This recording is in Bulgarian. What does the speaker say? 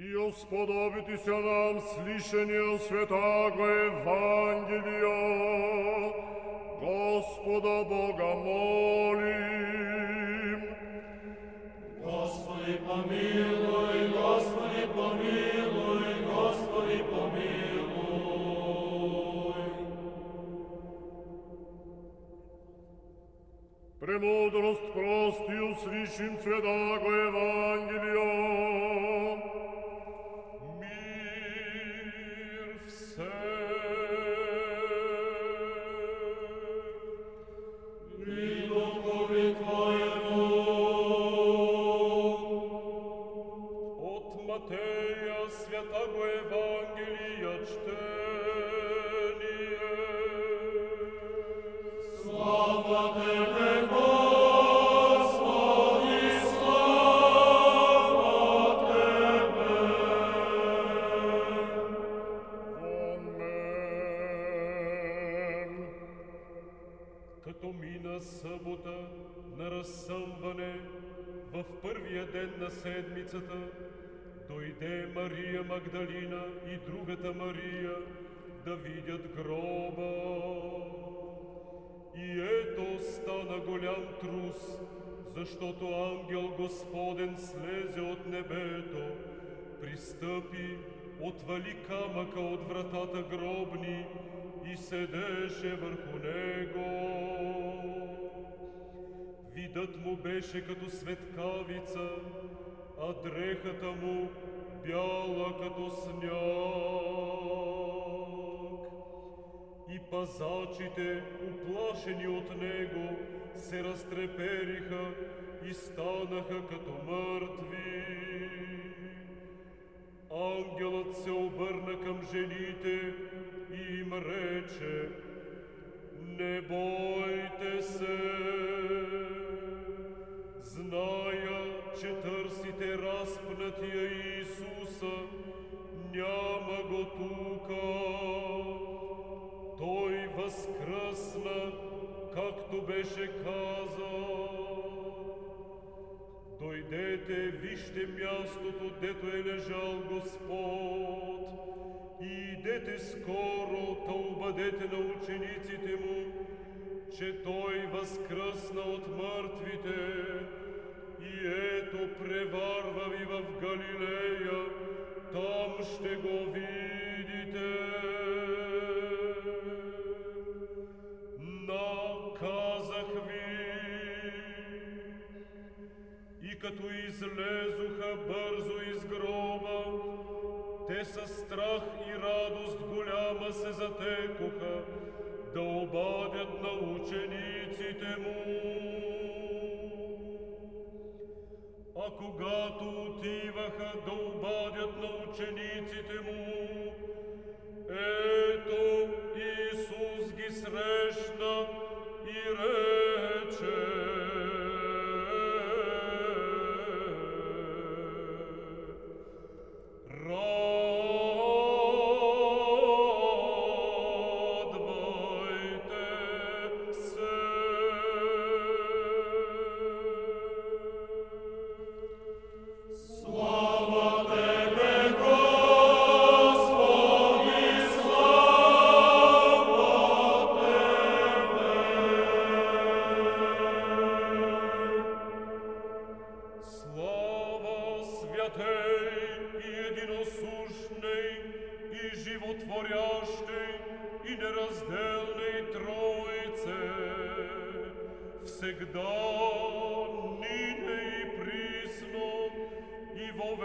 И сподобитися нам слышание святаго Евангелия, Господа Бога молим. Господи помилуй, Господи помилуй, Господи помилуй. Премудрость прости услышим святаго Евангелия. святаго Евангелия чтение. Слава Тебе, Господи, слава Тебе. Амен. Като мина събота на разсъмване в първия ден на седмицата, дойде Мария Магдалина и другата Мария да видят гроба. И ето стана голям трус, защото ангел Господен слезе от небето, пристъпи, отвали камъка от вратата гробни и седеше върху него. Видът му беше като светкавица, а дрехата му бяла като сняг. И пазачите, уплашени от него, се разтрепериха и станаха като мъртви. Ангелът се обърна към жените и им рече, не бойте възкръсна, както беше казал. Дойдете, вижте мястото, дето е лежал Господ. И идете скоро, да обадете на учениците му, че Той възкръсна от мъртвите. И ето преварва ви в Галилея, там ще го видите. Като излезоха бързо из гроба, те със страх и радост голяма се затекоха да обадят на учениците му. А когато отиваха да обадят на учениците му, животворящей, и неразделной Троице, всегда, нине и присно, и во